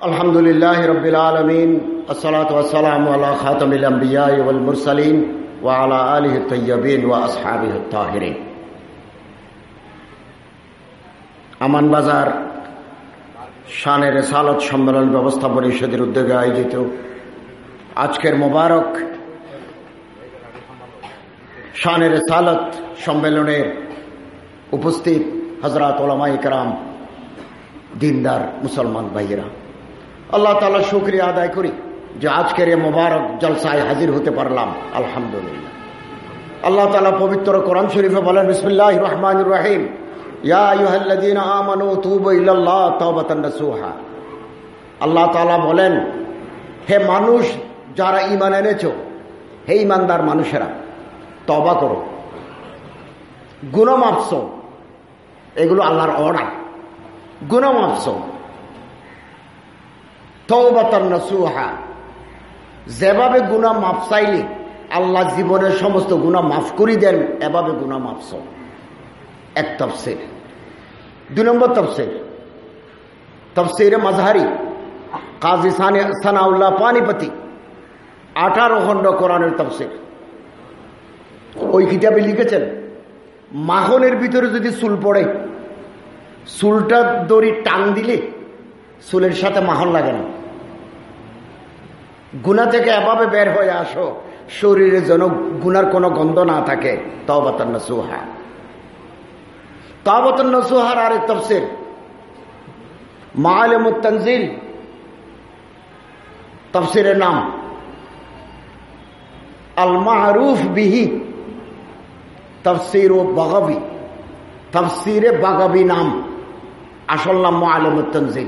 الحمد لله رب العالمين الصلاة والسلام على خاتم الأنبياء والمرسلين وعلى آله الطيبين وأصحابه الطاهرين আমান বাজার শানের সালত সম্মেলন ব্যবস্থা পরিষদের উদ্যোগে আয়োজিত আজকের মোবারক শানের সালত সম্মেলনের উপস্থিত হজরত ওলামা ইকরাম দিনদার মুসলমান ভাইয়েরা আল্লাহ তালা শুক্রিয়া আদায় করি যে আজকের এ মোবারক জলসায় হাজির হতে পারলাম। আলহামদুলিল্লাহ। আল্লাহ তালা পবিত্র কোরআন শরীফে বলেন বিসমুল্লাহ রহমান রাহিম। আল্লাহ তালা বলেন, হে মানুষ, যারা ইমান এনেছ, হে ইমানদার মানুষেরা তবা করো। গুণমাপস এগুলো আল্লাহর অর্ডার। গুণমাপস যেভাবে গুণা মাফ চাইলে আল্লাহ জীবনের সমস্ত গুণা মাফ করি দেন, এভাবে গুণা মাফস এক তফসির। দুই নম্বর তফসির। তফসিরে মাজহারি কাজী সানাউল্লাহ পানিপতি, আঠারো খণ্ড কোরআনের তফসির। ওই কিতাবে লিখেছেন, মাখনের ভিতরে যদি চুল পড়ে, চুলটা দড়ি টান দিলে চুলের সাথে মাখন লাগে না। গুণা থেকে এভাবে বের হয়ে আসো, শরীরে যেন গুনার কোনো গন্ধ না থাকে। তবাতান্ন সুহা তবাতান্ন সুহার আরেক তফসির। মালেমুত্তনজিল তফসিরের নাম। আল মাহরুফ বিহি। তফসির ও বাগাবি। তফসিরে বাগাবি নাম। আসল নাম মালেমুত্তনজিল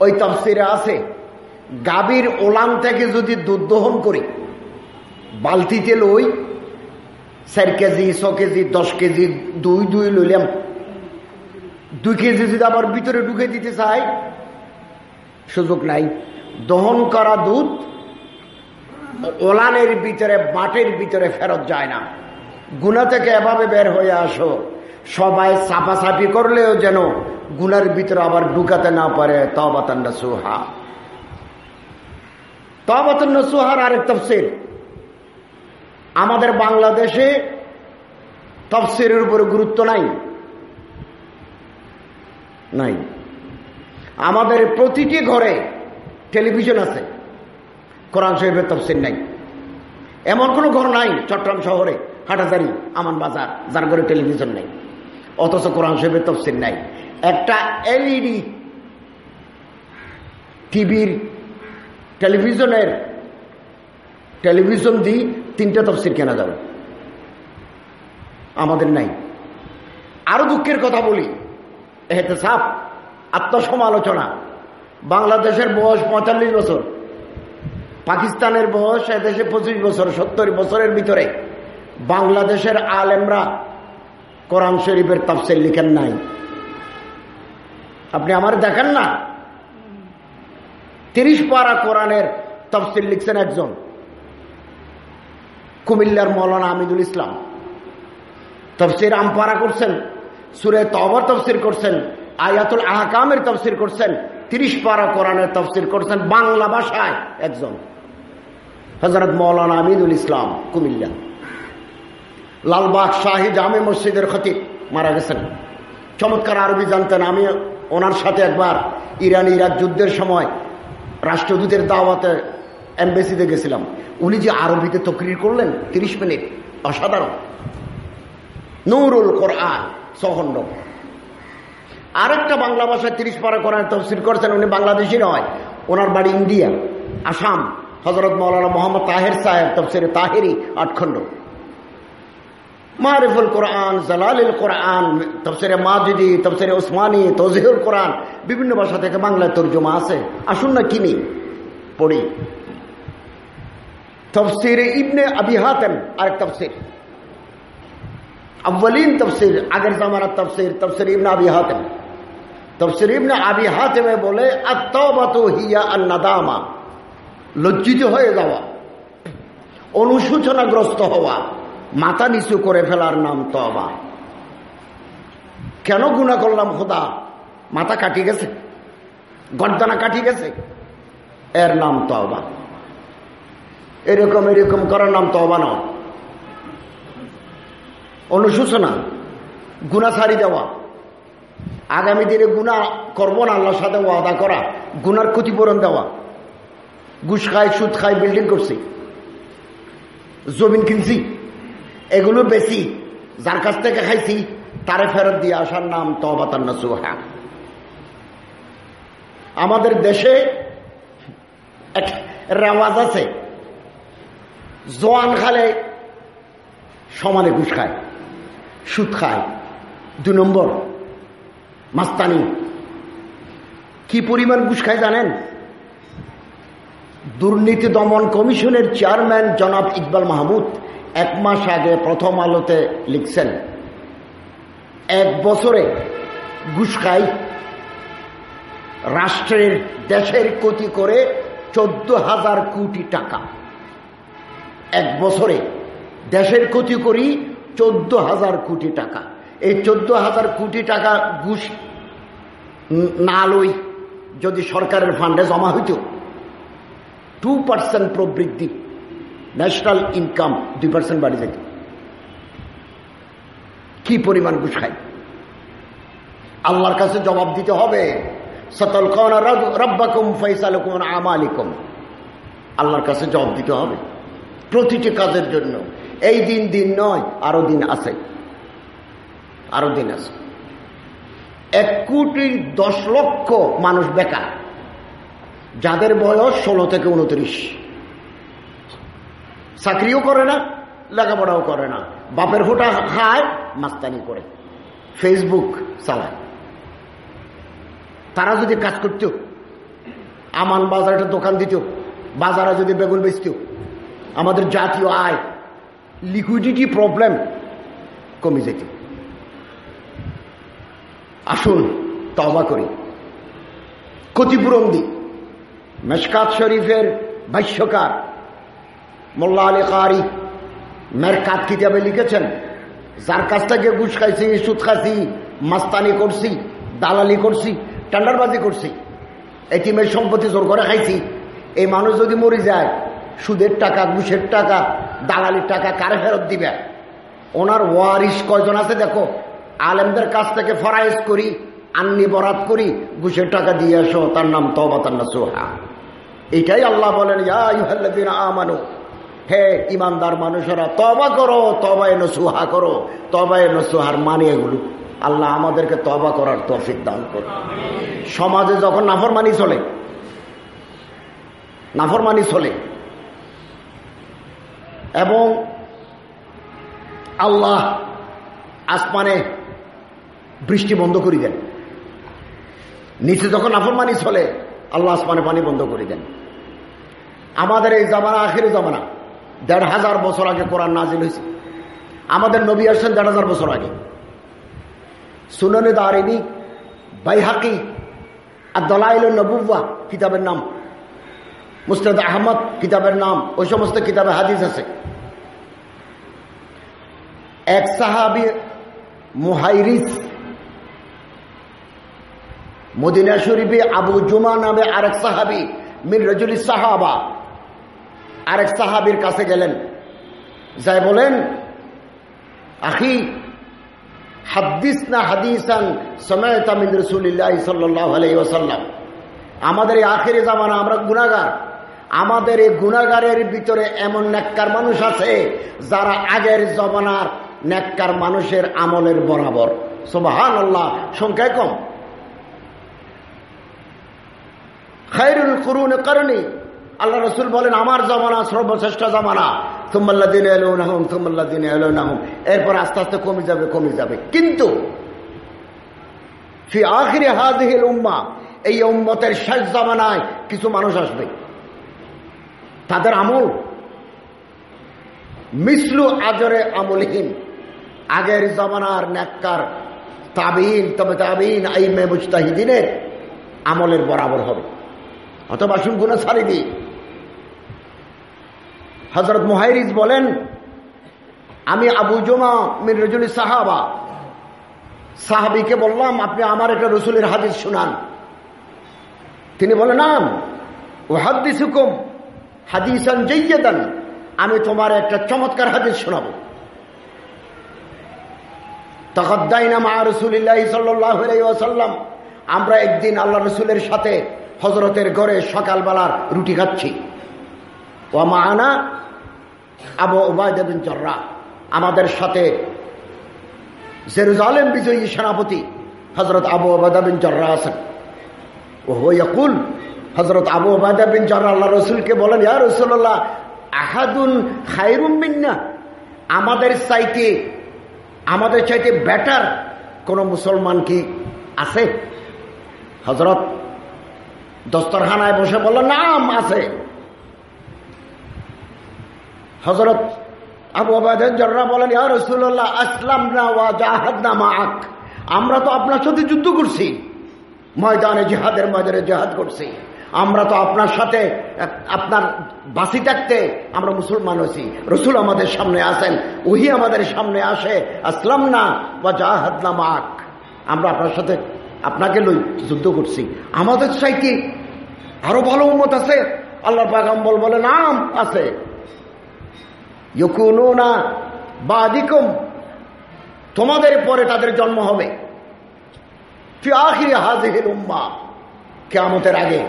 ওই তফসিরে আছে গাভীর ওলান থেকে যদি দুধ দহন করি বালতিতে লই চার কেজি, ছ কেজি, দশ কেজি দুই দুই লইলাম। দুই কেজি যদি আবার ভিতরে ঢুকে দিতে চাই, সুযোগ নাই। দহন করা দুধ ওলানের ভিতরে, মাটির ভিতরে ফেরত যায় না। গুণা থেকে এভাবে বের হয়ে আসো। সবাই চাপাচাপি করলেও যেন গুনার ভিতরে আবার ঢুকাতে না পারে তবাতান্না সুহা সুহার আরেক তফসির আমাদের বাংলাদেশে তফসিরের উপরে গুরুত্ব নাই। নাই। আমাদের প্রতিটি ঘরে টেলিভিশন আছে। কোরআন শরীফের তফসির নাই। এমন কোনো ঘর নাই চট্টগ্রাম শহরে হাটাজারি আমান বাজার, যার ঘরে টেলিভিশন নেই। অথচ কোরআন শরীফের তফসির নাই। একটা এলইডি, টিভির টেলিভিশনের টেলিভিশন দিয়ে তিনটা তফসির কেনা যাবে। আমাদের নাই। আরও দুঃখের কথা বলি এতে সাপ আত্মসমালোচনা, বাংলাদেশের বয়স পঁয়তাল্লিশ বছর, পাকিস্তানের বয়স এদেশে পঁচিশ বছর, সত্তর বছরের ভিতরে, বাংলাদেশের আলেমরা কোরআন শরীফের তাফসির লিখেন নাই। আপনি আমার দেখেন না? তিরিশ পারা কোরআনের তফসিল লিখছেন একজন। কুমিল্লার মৌলানা আমিদুল ইসলাম। তফসির আমপারা করছেন, সুরে তবর তফসির করছেন, আয়াতুল আহকামের তফসির করছেন, তিরিশ পারা কোরআনের তফসির করছেন বাংলা ভাষায় একজন। হজরত মৌলানা আমিদুল ইসলাম, কুমিল্লা। লালবাগ শাহী জামে মসজিদের খতিব মারা গেছেন। চমৎকার আরবি জানতেন, আমি ওনার সাথে একবার ইরান ইরাক যুদ্ধের সময় রাষ্ট্রদূতের দাওয়াতে এম্বাসিতে গেছিলাম। উনি যে আরবিতে তকরির করলেন, তিরিশ মিনিট, অসাধারণ। নুরুল কোরআন সহন্ড আরেকটা বাংলা ভাষায় তিরিশ পারা কোরআন তফসিল করছেন, উনি বাংলাদেশি নয়। ওনার বাড়ি ইন্ডিয়া, আসাম। হজরত মৌলানা মোহাম্মদ তাহের সাহেব তফসিরে তাহেরি আটখণ্ড। মারিফুল কোরআন জালালিল কোরআন তফসিরে মাজিদি তফসিরে ওসমানী তজিহুল কোরআন বিভিন্ন ভাষা থেকে বাংলায় তর্জমা আছে আসুন না কিনি পড়ি তফসিরে ইবনে আবি হাতেন আরেক তফসির আব্বালিন তফসির আগের জামানার তফসির তফসির ইবনে আবি হাতেম তফসির ইবনে আবি হাতেমে বলে আত্মাবাত হিয়া আন্নাদামা লজ্জিত হয়ে যাওয়া অনুশোচনাগ্রস্ত হওয়া মাথা নিচু করে ফেলার নাম তবা কেন গুণা করলাম খোদা? মাথা কাটি গেছে? গর্দানা কাটি গেছে? এর নাম তবা এরকম এরকম করার নাম তবা নয়। অনুশোচনা গুণা ছাড়ি দেওয়া। আগামী দিনে গুণা করব না, আল্লাহর সাথে ওয়াদা করা গুনার ক্ষতিপূরণ দেওয়া। ঘুষ খায় সুদ খায় বিল্ডিং করছি। জমিন কিনছি। এগুলো বেশি। যার কাছ থেকে খাইছি, তারে ফেরত দিয়ে আসার নাম তবাতান্না সুহা আমাদের দেশে এক রেওয়াজ আছে। জোয়ান খালে সমানে ঘুষ খায়, সুদ খায়। দু নম্বর, মাস্তানি। কি পরিমাণ ঘুষ খায় জানেন? দুর্নীতি দমন কমিশনের চেয়ারম্যান জনাব ইকবাল মাহমুদ এক মাস আগে প্রথম আলোতে লিখছেন, এক বছরে ঘুষ খাই, রাষ্ট্রের দেশের ক্ষতি করে চোদ্দ হাজার কোটি টাকা। এক বছরে দেশের ক্ষতি করি চোদ্দ হাজার কোটি টাকা। এই চোদ্দ হাজার কোটি টাকা ঘুষ না লই যদি সরকারের ফান্ডে জমা হইত টু পার্সেন্ট প্রবৃদ্ধি ন্যাশনাল ইনকাম দুই পার্সেন্ট বাড়ি যেত কি পরিমাণ ঘুষ আল্লাহর কাছে জবাব দিতে হবে সতল রব্বাকুম ফৈসালকুম আমালিকুম। আল্লাহর কাছে জবাব দিতে হবে, প্রতিটি কাজের জন্য। এই দিন দিন নয়, আরও দিন আছে। আরও দিন আছে। এক কোটি দশ লক্ষ মানুষ বেকার। যাদের বয়স ষোলো থেকে উনত্রিশ। চাকরিও করে না, লেখাপড়াও করে না। বাপের ফোটা খায়, মাস্তানি করে। ফেসবুক চালায়। তারা যদি কাজ করত, আমান বাজার একটা দোকান দিত, বাজারে যদি বেগুন বেচত, আমাদের জাতীয় আয় লিকুইডিটি প্রবলেম কমে যেত। আসুন তবা করি। ক্ষতিপূরণ দিই। মেশকাত শরীফের ভাষ্যকার মোল্লা আলী কারি মেরকাত কিতাবে লিখেছেন, যার কাছ থেকে ঘুষ খাইছি সুদ খাইছি, মাস্তানি করছি, দালালি করছি, টেন্ডারবাজি করছি এটিমের সম্পত্তি জোর করে খাইছি। এই মানুষ যদি মরে যায়, সুদের টাকা, ঘুষের টাকা, দালালির টাকা কারে ফেরত দিবে? ওনার ওয়ারিস কয়জন আছে দেখো, আলেমদের কাছ থেকে ফরাইজ করি, আন্নি বরাত করি, ঘুষের টাকা দিয়ে আসো, তার নাম তবা তার না সোহা এটাই আল্লাহ বলেন আমানু হে ইমানদার মানুষেরা তবা করো তবা এনো সুহা করো। তবা নসুহার সুহার মানে এগুলো। আল্লাহ আমাদেরকে তবা করার তফিক দান করো সমাজে যখন নাফরমানি চলে নাফরমানি চলে, এবং আল্লাহ আসমানে বৃষ্টি বন্ধ করে দেন, নিচে যখন নাফরমানি চলে, আল্লাহ আসমানে পানি বন্ধ করে দেন। আমাদের এই জামানা, আখের জামানা দেড় হাজার বছর আগে কোরআন নাজিল হয়েছে। আমাদের নবী আসছেন দেড় হাজার বছর আগে। সুননে দারিবি বাইহাকি আর দলাইল নবুয়া কিতাবের নাম, মুস্তাদ আহমদ কিতাবের নাম, ওই সমস্ত কিতাবে হাদিস আছে। এক সাহাবি মুহাইরিস মদিনা শরীফে আবু জুমা নামে আরেক সাহাবি মির রজুলি সাহাবা আরেক সাহাবির কাছে গেলেন। যাই বলেন, আখি হাদিস না হাদিসান সাল্লাহ আলাইসাল্লাম আমাদের এই আখেরি জামানা আমরা গুণাগার আমাদের এই গুণাগারের ভিতরে এমন নেককার মানুষ আছে, যারা আগের জমানার নেককার মানুষের আমলের বরাবর। সোবাহান আল্লাহ সংখ্যায় কম। খাইরুল করুন কারণে আল্লাহ রসুল বলেন, আমার জমানা সর্বশ্রেষ্ঠ জমানা। তুমাল্লা দিন এলো না হুম তুমাল্লা দিন এলো না হুম এরপর আস্তে আস্তে কমে যাবে কমে যাবে। কিন্তু ফি আখিরে হাদিহিল উম্মা, এই উম্মতের শেষ জমানায় কিছু মানুষ আসবে। তাদের আমল, মিসলু আজরে আমলহীন আগের জমানার নেককার তাবিন তবে তাবিন এই মে মুস্তাহিদিনের আমলের বরাবর হবে। অথবা ছাড়ি দিই হজরত মুহাইরিজ বলেন, আমি আবু জমা মির রজুলি সাহাবা। সাহাবিকে বললাম, আপনি আমার একটা রসুলের হাদিস শুনান। তিনি বলেন, নাম ও হাদিস হুকুম হাদিসান আমি তোমার একটা চমৎকার হাদিস শোনাবো। আমরা একদিন আল্লাহ রসুলের সাথে হজরতের ঘরে সকালবেলার রুটি খাচ্ছি। ও মা আনা আবু ওবায়দিন জর্রা আমাদের সাথে জেরুজালেম বিজয়ী সেনাপতি হজরত আবু ওবায়দা বিন জর্রা আছেন। ও হইয়াকুল হজরত আবু ওবায়দা বিন জর্রা আল্লাহ রসুলকে বলেন, ইয়া রসুল্লাহ আহাদুন খায়রুম বিন্না আমাদের চাইতে আমাদের চাইতে বেটার কোন মুসলমান কি আছে? হজরত দস্তরখানায় বসে বলল নাম আছে। হজরত আবু আবাদা বলেন আসলাম না ওয়া জাহাদ না আমরা তো আপনার সাথে যুদ্ধ করছি। ময়দানে জেহাদের ময়দানে জেহাদ করছি। আমরা তো আপনার সাথে, আপনার বাসি থাকতে আমরা মুসলমান হয়েছি। রসুল আমাদের সামনে আসেন, ওহি আমাদের সামনে আসে আসলাম না বা জাহাদ না মাক আমরা আপনার সাথে, আপনাকে লই যুদ্ধ করছি। আমাদের চাইতে আরও ভালো উন্মত আছে? আল্লাহ পাগাম্বল বলে, নাম আছে। না বা তোমাদের পরে তাদের জন্ম হবে। কেমতের আগে,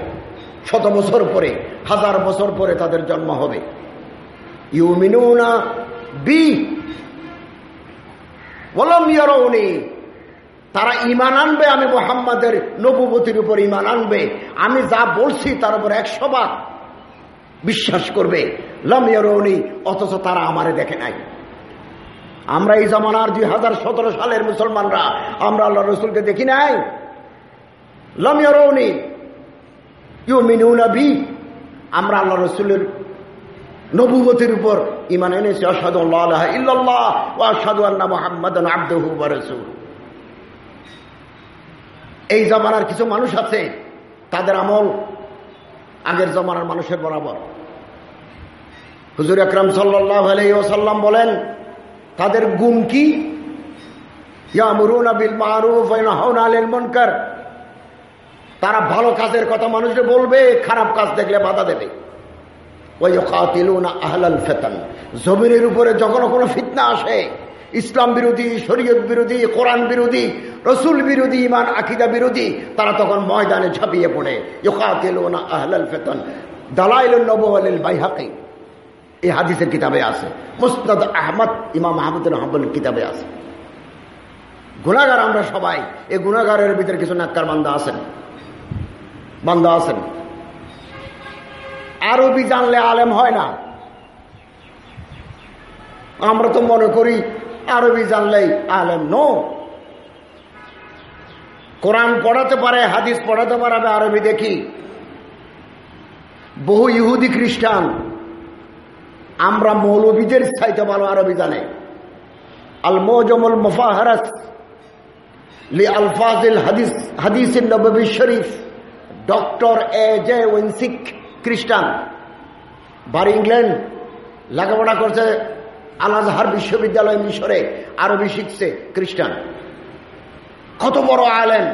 শত বছর পরে, হাজার বছর পরে তাদের জন্ম হবে। তারা ইমান আনবে, আমি মোহাম্মদের নবুবতির উপর ইমান আনবে। আমি যা বলছি তার উপর একশো বার বিশ্বাস করবে। অথচ তারা আমারে দেখে নাই। আমরা এই জমানার দুই হাজার সতেরো সালের মুসলমানরা, আমরা আল্লাহ রসুলকে দেখি নাই। লম ইয়রৌনি ইউমিনুনাবি আমরা আল্লাহ রসুলের নবুবতির উপর ইমান এনেছি। অসাদু আল্লাহ ইল্লাল্লাহ ও আসাদু আল্লাহ মোহাম্মদ আব্দহু রসুল এই জমানার কিছু মানুষ আছে, তাদের আমল আগের জমানার মানুষের বরাবর। হুজুর আকরাম সাল্লাহ আলাইসাল্লাম বলেন, তাদের গুণ কি? আবিল আলিল তারা ভালো কাজের কথা মানুষকে বলবে, খারাপ কাজ দেখলে বাধা দেবে। আহলাল ফেতন। জমিনের উপরে যখন কোনো ফিতনা আসে, ইসলাম বিরোধী, শরীয়ত বিরোধী, কোরআন বিরোধী, রসুল বিরোধী ইমান আকিদা বিরোধী, তারা তখন ময়দানে ঝাঁপিয়ে পড়ে। ইকাতিলুনা আহলাল ফেতন। দালাইল নবলিল বাইহাকি। এই হাদিসের কিতাবে আছে। মুস্তাদ আহমদ ইমাম মাহমুদুল হাম্বলের কিতাবে আছে। গুণাগার আমরা সবাই, এই গুণাগারের ভিতরে কিছু নাক্কার বান্দা আছেন। বান্দা আছেন। আরবি জানলে আলেম হয় না। আমরা তো মনে করি, আরবি জানলেই আলেম নো। কোরআন পড়াতে পারে, হাদিস পড়াতে পারে আরবি দেখি। বহু ইহুদি খ্রিস্টান আমরা মৌলবীদের চাইতে ভালো আরবি জানে আল মজমল মুফাহারাস লি আলফাজিল হাদিস হাদিস নবী শরীফ, ডক্টর এ জে ওয়েন্সিক খ্রিস্টান। বাড়ি ইংল্যান্ড, লেখাপড়া করছে আল আজহার বিশ্ববিদ্যালয় মিশরে, আরবি শিখছে খ্রিস্টান। কত বড় আলেন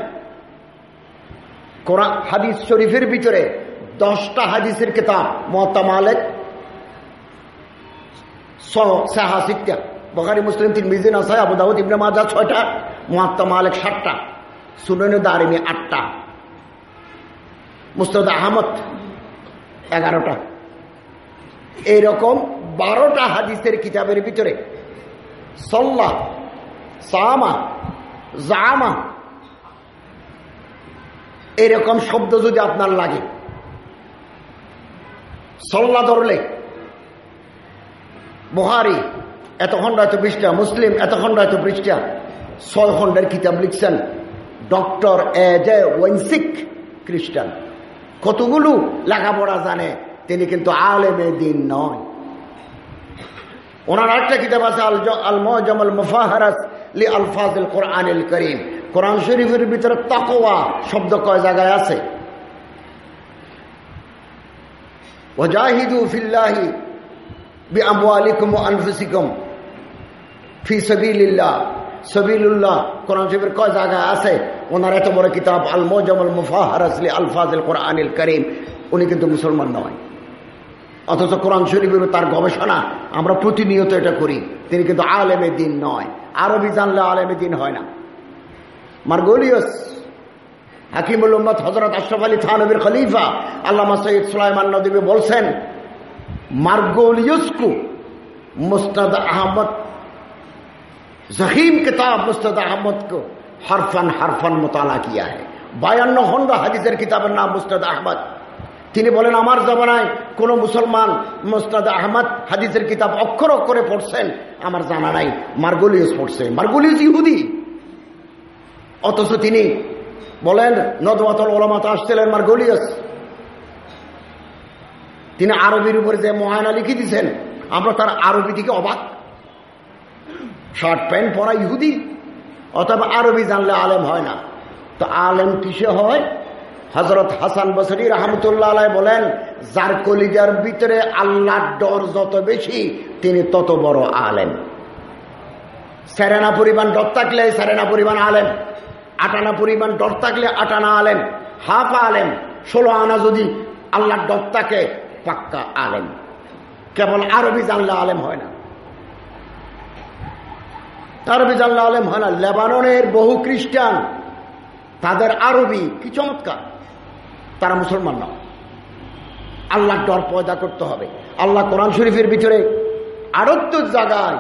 কোরআন, হাদিস শরীফের ভিতরে দশটা হাদিসের কিতাব মহতা সাহাসিকা বখারি, মুসলিম তিন মিজিন আসায় আবু দাউদ, ইবনে মাজা ছয়টা মহাত্মা মালেক সাতটা, সুননে দারিমি আটটা, মুস্তদ আহমদ এগারোটা। এইরকম বারোটা হাদিসের কিতাবের ভিতরে সল্লা, সামা, জামা এরকম শব্দ যদি আপনার লাগে, সল্লা ধরলে বহারি এত খণ্ড এত পৃষ্ঠা মুসলিম এত খণ্ড এত পৃষ্ঠা। ছয় খণ্ডের কিতাব লিখছেন ডক্টর এ জে ওয়েন্সিক খ্রিস্টান। কতগুলো লেখাপড়া জানে, তিনি কিন্তু আলেমে দিন নয়। ওনার একটা কিতাব আছে, আল মজামাল মুফাহারাস লি আলফাজুল কোরআনিল করিম। কোরআন শরীফের ভিতরে তাকোয়া শব্দ কয় জায়গায় আছে? ওজাহিদু ফিল্লাহি ফি কোরআন আছে ওনার এত বড় কিতাব করিম উনি কিন্তু মুসলমান নয়। অথচ কোরআন তার গবেষণা, আমরা প্রতিনিয়ত এটা করি। তিনি কিন্তু আলেমে দিন নয়। আরবি জানলে আলেমে দিন হয় না। মার্গোলিয়স, হাকিমুল হজরত আশরফ আলী থানবীর খলিফা, আল্লামা সৈয়দ সুলাইমান নদীবে বলছেন মার্গোলিয়সকু মুস্তাদ আহমদ, জহিম কিতাব মুস্তাদ আহমদ কো হরফান হরফান মোতালা কিয়া है বায়ান্ন খন্ড হাদিসের কিতাবের নাম মুস্তাদ আহমদ। তিনি বলেন, আমার জমানায় কোন মুসলমান মুস্তাদ আহমদ হাদিসের কিতাব অক্ষর অক্ষরে পড়ছেন, আমার জানা নাই। মার্গোলিয়াস পড়ছে। মার্গোলিয়াস ইহুদি। অথচ তিনি বলেন, নদওয়াতল ওলামাতে আসছিলেন মার্গোলিয়াস তিনি আরবির উপরে যে মহায়না লিখে দিচ্ছেন আমরা তার আরবি থেকে অবাক। শার্ট প্যান্ট পরা ইহুদি, অথবা আরবি জানলে আলেম হয় না। তো আলেম কিসে হয়? হজরত হাসান বসরি রহমতুল্লাহ আলাই বলেন, যার কলিজার ভিতরে আল্লাহর ডর যত বেশি, তিনি তত বড় আলেম। সেরেনা পরিমাণ ডর থাকলে সেরেনা পরিমাণ আলেম। আটানা পরিমাণ ডর থাকলে আটানা আলেম। হাফ আলেম। ষোলো আনা যদি আল্লাহর ডর থাকে পাক্কা আলেম। কেবল আরবি জানলে আলেম হয় না। আরবি জানলে আলেম হয় না। লেবাননের বহু খ্রিস্টান, তাদের আরবি কি চমৎকার। তারা মুসলমান না। আল্লাহ ডর পয়দা করতে হবে। আল্লাহ কোরআন শরীফের ভিতরে আরত্য জায়গায়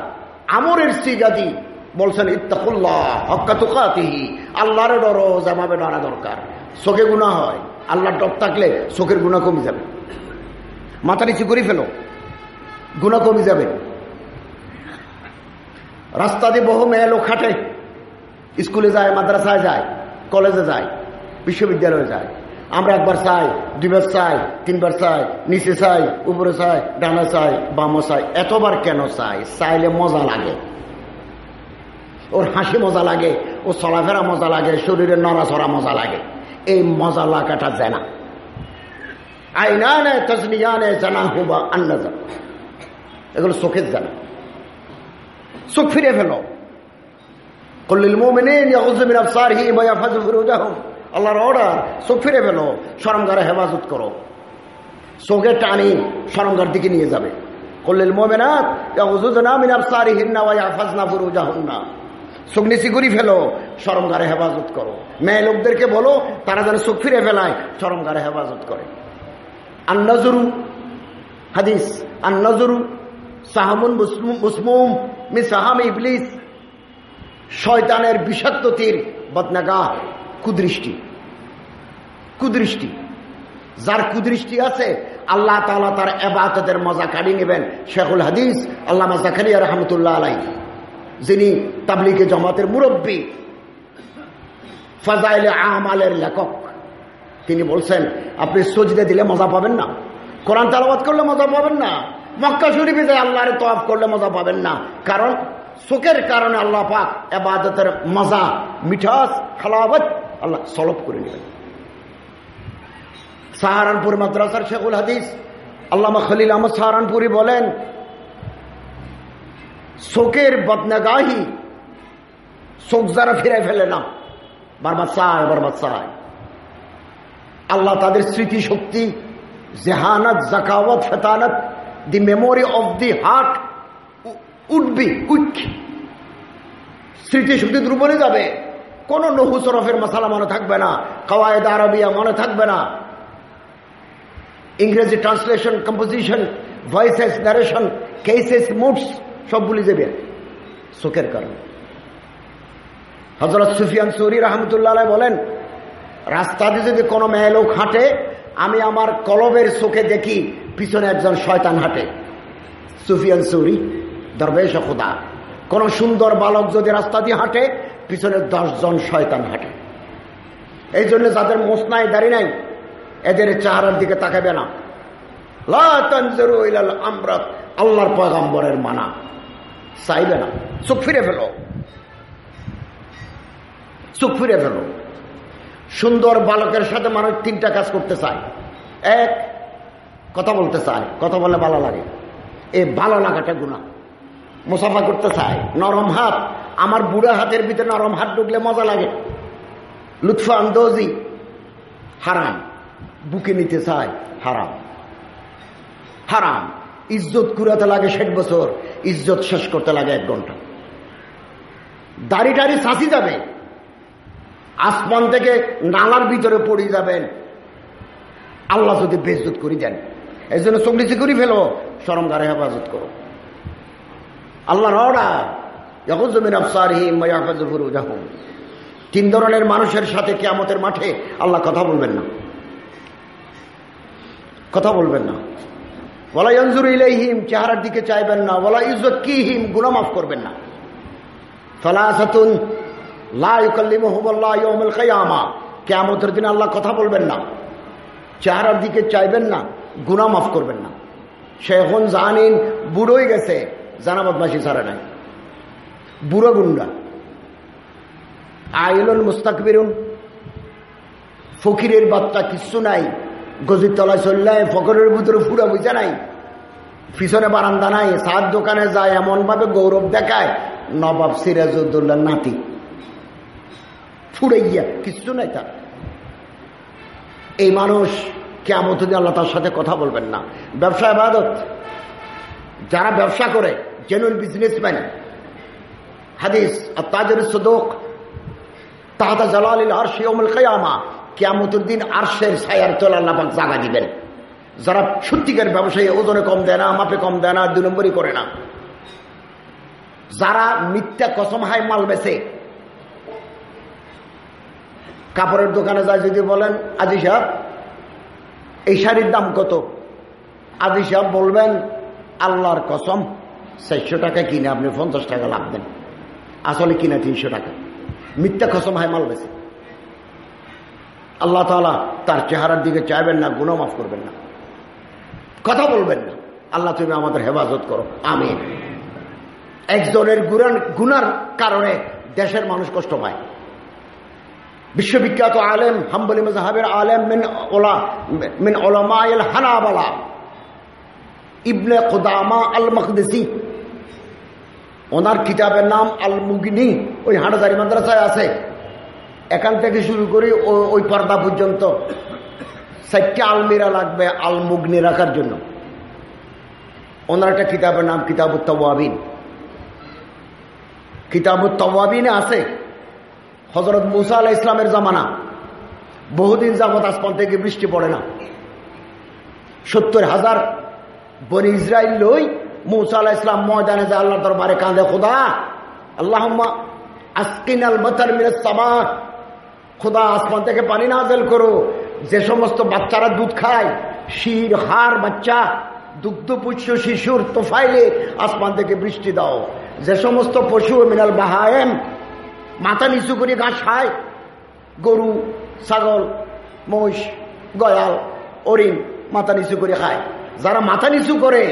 আমরের সিগাদি বলছেন, ইত্তাকুল্লাহ হকাতুকাতিহি আল্লাহর ডর জামাবে ডরা দরকার। চোখে গুণা হয়। আল্লাহর ডর থাকলে চোখের গুণা কমে যাবে। মাথা নিচু করে ফেলো। গুণা কমে যাবে। রাস্তা দিয়ে বহু মেয়ে লোক খাটে স্কুলে যায়, মাদ্রাসায় যায়, কলেজে যায়, বিশ্ববিদ্যালয়ে যায়। আমরা একবার চাই, দুইবার চাই, তিনবার চাই, নিচে চাই, উপরে চাই, ডানা চাই, বামো চাই। এতবার কেন চাই? চাইলে মজা লাগে। ওর হাসি মজা লাগে ও চলাফেরা মজা লাগে, শরীরে নড়াচড়া মজা লাগে। এই মজা লাগাটা জানা জানা এগুলো চোখের জানা। চোখ ফিরে ফেলো। হেফাজত করো। চোখে টানি শরমগার দিকে নিয়ে যাবে। কল্লিল মোমেনাত মিন করি ফেলো শরমগারে হেফাজত করো। মেয়ে লোকদেরকে বলো, তারা যেন চোখ ফিরে ফেলায় শরমগারে হেফাজত করে। হাদিস সাহামুন মুসমুম ইবলিস, শয়তানের বিষাক্ত তীর বদনাগা কুদৃষ্টি। কুদৃষ্টি। যার কুদৃষ্টি আছে, আল্লাহ তালা তার এবাতদের মজা কাড়ি নেবেন। শেখুল হাদিস, আল্লামা জাকারিয়া রহমতুল্লাহ আলাই যিনি তাবলিকে জমাতের মুরব্বী, ফাজাইলে আমালের লেখক। তিনি বলছেন, আপনি সজদে দিলে মজা পাবেন না। কোরআন তালাবাদ করলে মজা পাবেন না। মক্কা শরীফে যায় আল্লাহরে তফ করলে মজা পাবেন না। কারণ চোখের কারণে আল্লাহ পাক এবাদতের মজা, মিঠাস খালাবত আল্লাহ সলভ করে নেবেন। সাহারানপুর মাদ্রাসার শেখুল হাদিস, আল্লামা খলিল আহমদ সাহারানপুরি বলেন শোকের বদনাগাহি শোক যারা ফিরে ফেলে না বারবার চায় বারবার চায়। আল্লাহ তাদের স্মৃতি শক্তি জেহানত, জাকাওয়াত, ফেতানত, the memory of the heart would be quick স্মৃতিশক্তি দুর্বলে যাবে। কোন নহু সরফের মশালা মনে থাকবে না, কওয়ায়দ আরবিয়া মনে থাকবে না। ইংরেজি translation, composition, voices narration cases, moods সব ভুলে যাবে শোকের কারণে। হজরত সুফিয়ান সৌরি রহমতুল্লাহ বলেন রাস্তা দিয়ে যদি কোনো মেয়ে লোক হাঁটে, আমি আমার কলবের চোখে দেখি পিছনে একজন শয়তান হাঁটে। সুফিয়ান সৌরি, দরবেশ খোদা। কোন সুন্দর বালক যদি রাস্তা দিয়ে হাঁটে, পিছনে দশজন শয়তান হাঁটে। এই জন্য যাদের মোসনায় দাঁড়িয়ে নাই, এদের চেহারার দিকে তাকাবে না। আমরা, আল্লাহর পয়গম্বরের মানা। চাইবে না। চোখ ফিরে ফেলো। চোখ ফিরে ফেলো। সুন্দর বালকের সাথে মানুষ তিনটা কাজ করতে চায়। এক, কথা বলতে চায়, কথা বললে ভালো লাগে। এই ভালো লাগাটা গুণা মুসাফা করতে চায়, নরম হাত। আমার বুড়া হাতের ভিতরে নরম হাত ঢুকলে মজা লাগে। লুৎফা আন্দোজি হারাম। বুকে নিতে চায়, হারাম। হারাম। ইজ্জত কুড়াতে লাগে ষাট বছর, ইজ্জত শেষ করতে লাগে এক ঘণ্টা। দাড়ি টাড়ি শাসি যাবে। আসমান থেকে নালার ভিতরে পড়ে যাবেন। আল্লাহ যদি বেজত করে দেন এই জন্য চকলিচি করে ফেলো সরম গারে হেফাজত করো। আল্লাহ রওনা তিন ধরনের মানুষের সাথে কেয়ামতের মাঠে আল্লাহ কথা বলবেন না। কথা বলবেন না। বলা ইঞ্জুর ইলাইহিম, চেহারার দিকে চাইবেন না। বলা ইজ্জত কি হিম গুনামাফ করবেন না। ফলাসাতুন কেয়ামতের দিনে আল্লাহ কথা বলবেন না। চেহারার দিকে চাইবেন না। গুনা মাফ করবেন না। সে এখন জানিন বুড়োই গেছে। জানা বদমাসি ছাড়া নাই। বুড়ো গুন্ডা। আইলন মুস্তাকবিরুন। ফকিরের বাচ্চা কিচ্ছু নাই। গজির তলায় চললায়, ফকরের ভিতরে ফুরা বুঝা নাই। পিছনে বারান্দা নাই। সাত দোকানে যায়, এমনভাবে গৌরব দেখায়। নবাব সিরাজউদ্দৌল্লার নাতি। ফুড়াইয়া কিচ্ছু নাই তার। এই মানুষ কেমন আল্লাহ তার সাথে কথা বলবেন না। ব্যবসা আবাদত, যারা ব্যবসা করে জেনুইন বিজনেসম্যান হাদিস আর তাজের সদক তাহাদা জালাল আর শিয়মুল কেয়ামা কেয়ামতের দিন আরশের ছায়ার তোলা আল্লাপাক জাগা দিবেন। যারা সত্যিকার ব্যবসায়ী, ওজনে কম দেয় না, মাপে কম দেয় না, দুই নম্বরই করে না। যারা মিথ্যা কসম হায় মাল বেছে কাপড়ের দোকানে যায় যদি বলেন, আজি সাহেব, এই শাড়ির দাম কত? আজি সাহেব, বলবেন, আল্লাহর কসম, চারশো টাকা কিনে আপনি পঞ্চাশ টাকা লাভ দেন। আসলে কিনা তিনশো টাকা। মিথ্যা কসম হায় মাল বেছে আল্লাহ তালা তার চেহারার দিকে চাইবেন না গুণ মাফ করবেন না। কথা বলবেন না। আল্লাহ তুমি আমাদের হেফাজত করো। আমি একজনের গুনার কারণে দেশের মানুষ কষ্ট পায়। বিশ্ববিখ্যাত আলেম, হাম্বলি মজাহাবের আলেম মিন ওলা, মিন ওলামাইল হানাবালা। ইবনে কোদামা আল মখদেসি ওনার কিতাবের নাম আল মুগনি ওই হাঁটাদারি মাদ্রাসায় আছে। এখান থেকে শুরু করি ওই পর্দা পর্যন্ত। চারটে আলমিরা লাগবে আল মুগনি রাখার জন্য। ওনার একটা কিতাবের নাম কিতাব তওয়াবিন কিতাব তওয়াবিনে আছে হজরত মুসা আলাহ ইসলামের জামানা। বহুদিন যাবৎ আসমান থেকে বৃষ্টি পড়ে না। সত্তর হাজার বনি ইসরায়েল লই মুসা আলাহ ইসলাম ময়দানে যায় আল্লাহ দরবারে কাঁদে, খোদা আল্লাহ আসকিন আল মতার সামা। খোদা, আসমান থেকে পানি নাজেল করো। যে সমস্ত বাচ্চারা দুধ খায়, শির হার বাচ্চা দুগ্ধপুষ্য শিশুর তোফাইলে আসমান থেকে বৃষ্টি দাও। যে সমস্ত পশু মিনাল বাহায়েম মাথা নিচু করে ঘাস খায়। গরু, ছাগল, মহিষ, গয়াল, অরিন মাথা নিচু করে খায়। যারা মাথা নিচু করে,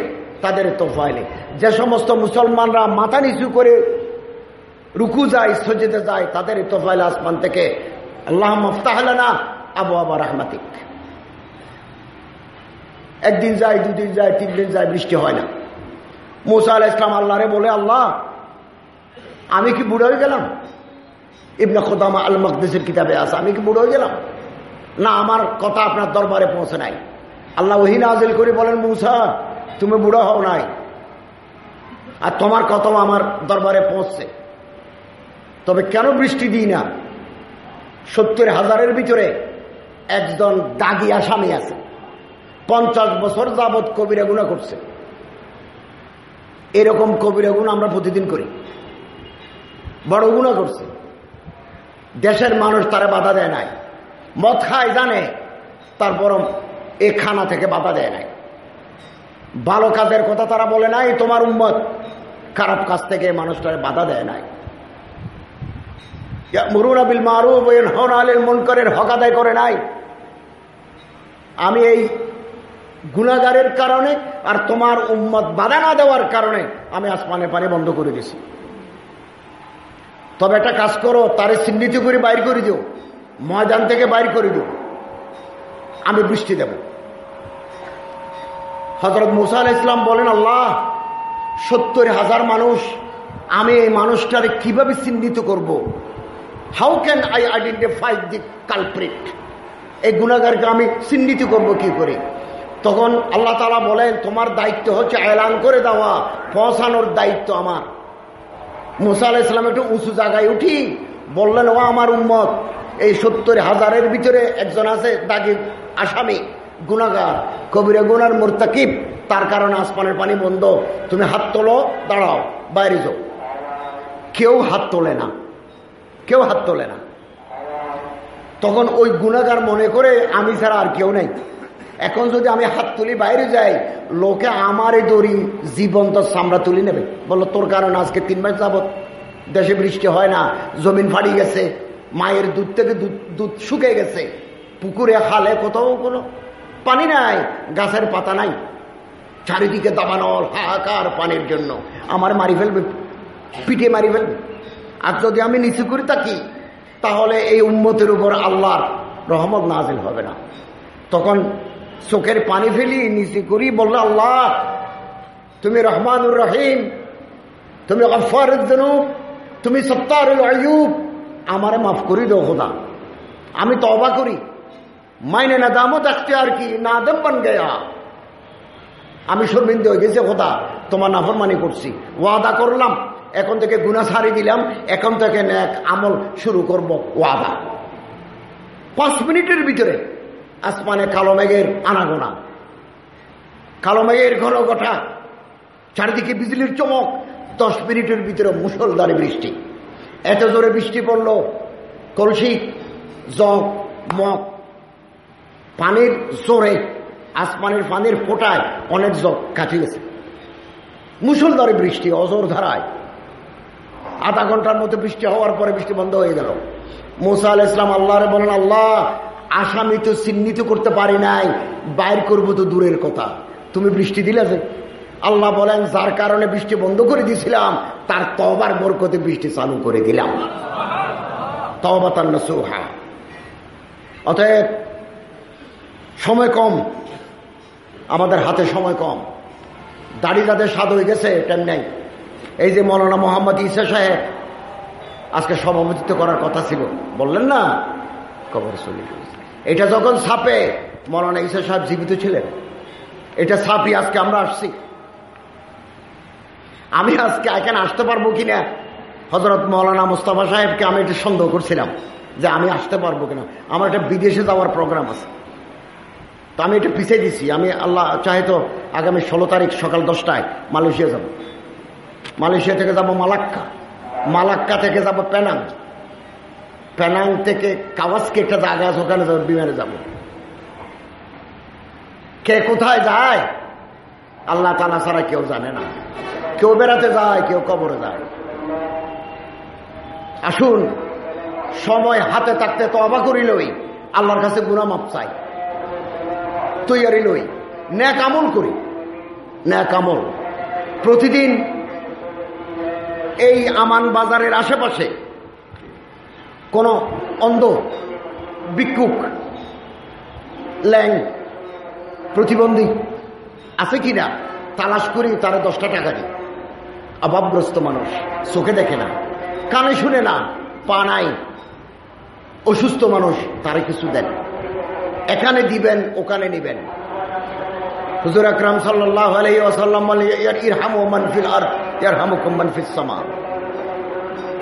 তাদের তোফাইলে যে সমস্ত মুসলমানরা মাথা নিচু করে রুকু যায় সজিতে যায়, তাদের তোফাইলে আসমান থেকে আল্লাহ মফতাহলানা আবু আবার রহমাতিক। একদিন যায়, দুদিন যায়, তিন দিন যায়, বৃষ্টি হয় না। মুসা আল ইসলাম আল্লাহরে বলে, আল্লাহ, আমি কি বুড়ো হয়ে গেলাম? ইবনা খোদামা আল মকদেশের কিতাবে আছে। আমি কি বুড়ো হয়ে গেলাম? না, আমার কথা আপনার দরবারে পৌঁছে নাই। আল্লাহ ওহিন আজিল করে বলেন, মুসা, তুমি বুড়ো হও নাই। আর তোমার কথা আমার দরবারে পৌঁছছে তবে কেন বৃষ্টি দিই না? সত্তর হাজারের ভিতরে একজন দাগি আসামি আছে। পঞ্চাশ বছর যাবৎ কবিরা গুণা করছে। এরকম কবিরা গুণ আমরা প্রতিদিন করি। বড় গুণা করছে। দেশের মানুষ তারা বাধা দেয় নাই। মদ খায়, জানে তারপর এ খানা থেকে বাধা দেয় নাই। ভালো কাজের কথা তারা বলে নাই, তোমার উম্মত খারাপ কাজ থেকে মানুষটার বাধা দেয় নাই। মরুন আবিল মারুফ হন আলের মনকরের হক আদায় করে নাই। আমি এই গুণাগারের কারণে আর তোমার উম্মত বাধা না দেওয়ার কারণে আমি আসমানে পানি বন্ধ করে দিছি। তবে একটা কাজ করো, তারে চিহ্নিত করে বাইর করে দিও। ময়দান থেকে বাইর করে দিও। আমি বৃষ্টি দেব। হজরত মুসা আল ইসলাম বলেন, আল্লাহ, সত্তর হাজার মানুষ, আমি এই মানুষটারে কীভাবে চিহ্নিত করব। How can I identify the culprit এই গুণাগারকে আমি চিহ্নিত করব কি করে? তখন আল্লাহ তালা বলেন, তোমার দায়িত্ব হচ্ছে এলান করে দেওয়া, পৌঁছানোর দায়িত্ব আমার। মুসা আলাহ একটু উঁচু জায়গায় উঠি, বললেন, ও আমার উম্মত, এই সত্তর হাজারের ভিতরে একজন আছে দাগি আসামি গুণাগার কবিরে গুনার মোর্তাকিব, তার কারণে আসমানের পানি বন্ধ। তুমি হাত তোলো, দাঁড়াও, বাইরে যাও। কেউ হাত তোলে না, কেউ হাত তোলে না। তখন ওই গুণাগার মনে করে, আমি ছাড়া আর কেউ নেই। এখন যদি আমি হাত তুলি বাইরে যাই, লোকে আমার এই দড়ি, জীবন্ত চামড়া তুলি নেবে। বলল, তোর কারণে আজকে তিন মাস যাবত দেশে বৃষ্টি হয় না, জমিন ফাড়ি গেছে, মায়ের দুধ থেকে দুধ দুধ শুকে গেছে, পুকুরে খালে কোথাও কোনো পানি নাই, গাছের পাতা নাই। চারিদিকে দাবানল, হাহাকার পানির জন্য। আমার মারি ফেলবে, পিঠে মারি ফেলবে। আর যদি আমি নিচু করি থাকি, তাহলে এই উম্মতের উপর আল্লাহর রহমত নাজিল হবে না। তখন চোখের পানি ফেলি, নিচে করি, বলল, আল্লাহ, তুমি রহমানুর রহিম, তুমি অফার তুমি সত্তারুল আয়ুব আমারে মাফ করি দো খোদা। আমি তবা করি। মাইনে না দামও থাকতে আর কি, না দম বান গেয়া। আমি শর্মিন্দ হয়ে গেছে খোদা, তোমার নাফরমানি করছি। ওয়াদা করলাম, এখন থেকে গুনা সারি দিলাম, এখন থেকে ন্যাক আমল শুরু করব ওয়াদা। পাঁচ মিনিটের ভিতরে আসমানে কালো মেঘের আনাগোনা। কালো মেঘের ঘন গোটা চারিদিকে বিজলির চমক, দশ মিনিটের ভিতরে মুসলধারে বৃষ্টি। এত জোরে বৃষ্টি পড়ল, কলসি, জগ, মগ, পানির জোরে, আসমানের পানির ফোটায় অনেক জগ কাছে গেছে। মুসলধারে বৃষ্টি অজর ধারায়। আধা ঘণ্টার মতো বৃষ্টি হওয়ার পরে বৃষ্টি বন্ধ হয়ে গেল। মুসা আল ইসলাম আল্লাহরে বলেন, আল্লাহ আসামি তো চিহ্নিত করতে পারি নাই। বাইর করব তো দূরের কথা। তুমি বৃষ্টি দিলে যে? আল্লাহ বলেন, যার কারণে বৃষ্টি বন্ধ করে দিয়েছিলাম তার তবার বরকতে বৃষ্টি চালু করে দিলাম। তবা তার অতএব, সময় কম। আমাদের হাতে সময় কম। দাড়ি যাদের স্বাদ হয়ে গেছে টাইম নাই। এই যে মৌলানা মোহাম্মদ ইসা সাহেব, আজকে সভাপতিত্ব করার কথা ছিল। বললেন না? কবর চলে এটা যখন ছাপে মৌলানা ইসা সাহেব জীবিত ছিলেন, এটা ছাপি আজকে আমরা আসছি। আমি আজকে এখানে আসতে পারব কিনা? হজরত মৌলানা মুস্তফা সাহেবকে আমি একটু সন্দেহ করছিলাম যে আমি আসতে পারব কিনা। আমার একটা বিদেশে যাওয়ার প্রোগ্রাম আছে। তো আমি এটা পিছিয়ে দিছি। আমি আল্লাহ চাহে তো আগামী ষোলো তারিখ সকাল দশটায় মালয়েশিয়া যাব। মালয়েশিয়া থেকে যাব মালাক্কা। মালাক্কা থেকে যাব পেনাং। পেনাং থেকে কাওয়াজকে একটা জায়গা আছে ওখানে যাব বিমানে যাব। কে কোথায় যায়? আল্লাহ তালা ছাড়া কেউ জানে না। কেউ বেড়াতে যায়, কেউ কবরে যায়। আসুন, সময় হাতে থাকতে তো অবাক করিলই আল্লাহর কাছে গুণামাপ চাই, তৈয়ারি লই, ন্যাক আমল করি। ন্যাক আমল। প্রতিদিন এই আমান বাজারের আশেপাশে কোন অন্ধ, বিক্ষুক, ল্যাং, প্রতিবন্ধী আছে কিনা? তালাশ করি, তারা দশটা টাকা দিই। অভাবগ্রস্ত মানুষ, চোখে দেখে না, কানে শুনে না, পা নাই। অসুস্থ মানুষ, তারা কিছু দেন। এখানে দিবেন, ওখানে নিবেন। হুজুর আকরাম সাল্লাহ আলহিম ইরহাম ও মনফিল আর ইরহামুকুম মনফিস সামা।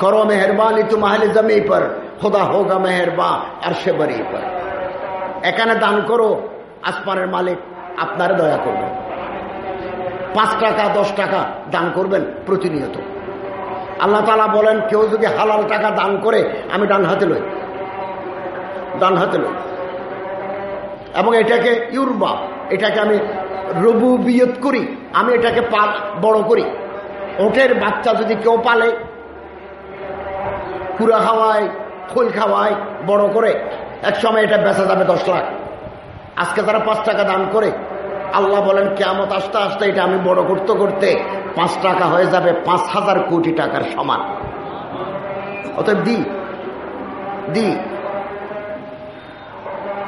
করো মেহরবানি তুম আহলে জমি पर खुदा होगा मेहरबा अरशे बरी पर এখানে দান করো আসমানের মালিক আপনার দয়া করবেন পাঁচ টাকা দশ টাকা দান করবেন প্রতিনিয়ত আল্লাহ তালা বলেন কেউ যদি হালাল টাকা দান করে আমি ডান হাতে লই ডান হাতে লই এবং এটাকে ইউরবা এটাকে আমি রবু বিয়ত করি আমি এটাকে পাল বড় করি ওটের বাচ্চা যদি কেউ পালে কুড়া খাওয়ায়, খোল খাওয়ায়, বড় করে। এক সময় এটা বেচা যাবে দশ লাখ। আজকে তারা পাঁচ টাকা দান করে, আল্লাহ বলেন কেমত আসতে আসতে এটা আমি বড় করতে করতে পাঁচ টাকা হয়ে যাবে, পাঁচ হাজার কোটি টাকার সমান। অতএব দি দি।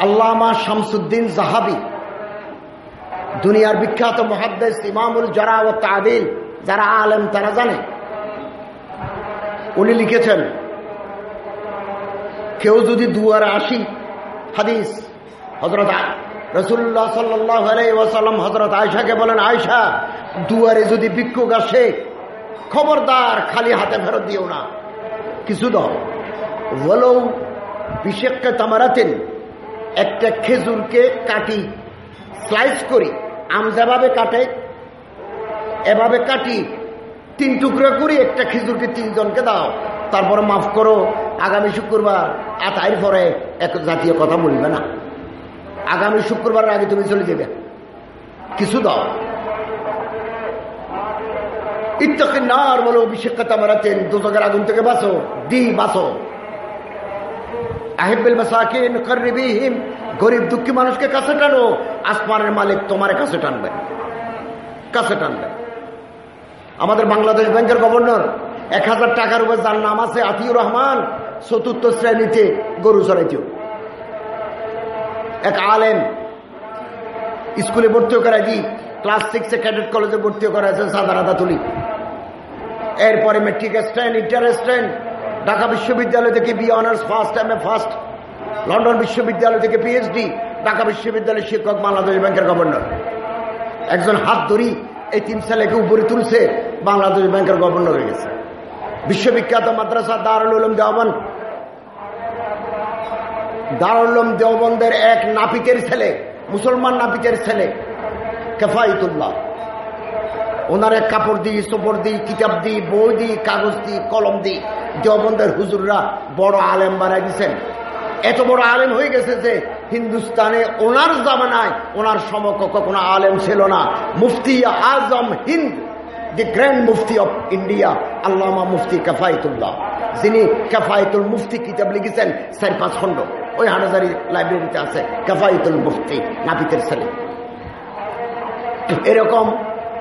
আল্লামা শামসুদ্দিন জাহাবি, দুনিয়ার বিখ্যাত মহাদ্দেশ ইমামুল জরা ও তাদিল, যারা আলেম তারা জানে। উনি লিখেছেন কেউ যদি দুয়ারে আসি, হাদিস হজরত রসুল্লাহ সাল্লাহ আলাইসাল্লাম হজরত আয়সাকে বলেন আয়সা দুয়ারে যদি ভিক্ষুক আসে, খবরদার খালি হাতে ফেরত দিও না। কিছু দাও। বলো বিশেষকে তামারাতেন, একটা খেজুরকে কাটি, স্লাইস করি, আম যেভাবে কাটে, এভাবে কাটি, তিন টুকরো করি একটা খেজুরকে তিনজনকে দাও। তারপরে মাফ করো, আগামী শুক্রবার আতাইর পরে এক জাতীয় কথা বলবে না। আগামী শুক্রবারের আগে তুমি চলে যাবে। কিছু দাও। ইত্তকে নার বলো অভিষেকতা মারাতেন দুচকের আগুন থেকে বাঁচো, দি বাঁচো। আহিবেল মাসাকিন গরিব দুঃখী মানুষকে কাছে টানো, আসমানের মালিক তোমার কাছে টানবেন কাছে টানবেন আমাদের বাংলাদেশ ব্যাংকের গভর্নর এক হাজার টাকার উপর যার নাম আছে আতিউর রহমান, চতুর্থ শ্রেণীতে গরু চড়াইতেও। এক আলেম স্কুলে ভর্তিও করাই দিই ক্লাস সিক্সে ক্যাডেট কলেজে ভর্তিও করাইছেন সাদা তুলি এরপরে matric stand, inter stand, Dhaka বিশ্ববিদ্যালয় থেকে B honours first M A first London বিশ্ববিদ্যালয় থেকে পিএইচডি ঢাকা বিশ্ববিদ্যালয়ের শিক্ষক, বাংলাদেশ ব্যাংকের গভর্নর। একজন হাত ধরি এই তিন ছেলেকে উপরে তুলছে, বাংলাদেশ ব্যাংকের গভর্নর হয়ে গেছে। বিশ্ববিখ্যাত মাদ্রাসা দারুল উলুম দেওয়ান দারুল উলুম দেওবন্দের এক নাপিতের ছেলে, মুসলমান নাপিতের ছেলে কেফাইতুল্লাহ ওনার এক কাপড় দিই সোপড় দিই, কিতাব দিই, বই দিই, কাগজ দিই, কলম দিই। দেওবন্দের হুজুররা বড় আলেম বানাই দিচ্ছেন এত বড় আলেম হয়ে গেছে যে হিন্দুস্তানে ওনার জামানায় ওনার সমকক্ষ কোনো আলেম ছিল না। মুফতি আজম Hind the grand mufti of India আল্লামা মুফতি কাফায়তুল্লাহ যিনি কাফায়তুল মুফতি কিতাব লিখেছেন, চার, পাঁচ খণ্ড। ওই হানাজারি লাইব্রেরিতে আছে কাফায়তুল মুফতি নাপিতের ছেলে। এরকম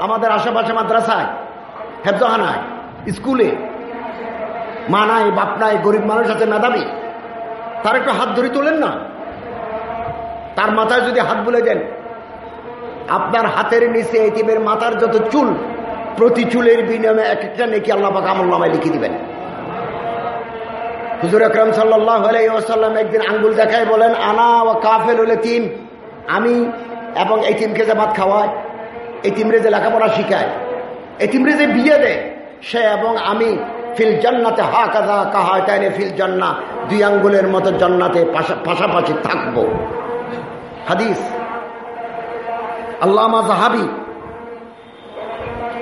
আমাদের আশেপাশে মাদ্রাসায় হেফজহানায় স্কুলে মা নাই, বাপ নাই, গরিব মানুষ আছে, মেধাবী। তার একটু হাত ধরে তোলেন না। তার মাথায় যদি হাত বলে দেন, আপনার হাতের নিচে এটিমের মাথার যত চুল প্রতি চুলের বিনিময়ে এক একটা নেকি আল্লাহ পাক আমল নামায় লিখে দিবেন। হুজুর আকরম সাল্লাহ আলাইসাল্লাম একদিন আঙ্গুল দেখায় বলেন, আনা ও কাফেল হলে তিন আমি এবং এই তিমকে যে ভাত খাওয়ায় এই তিমরে যে লেখাপড়া শিখায় এই তিমরে যে বিয়ে দেয়, সে এবং আমি ফিল জান্নাতে হা কাজা কাহা তাইনে ফিল জান্না দুই আঙ্গুলের মতো জান্নাতে পাশাপাশি থাকব। হাদিস। আল্লামা জাহাবি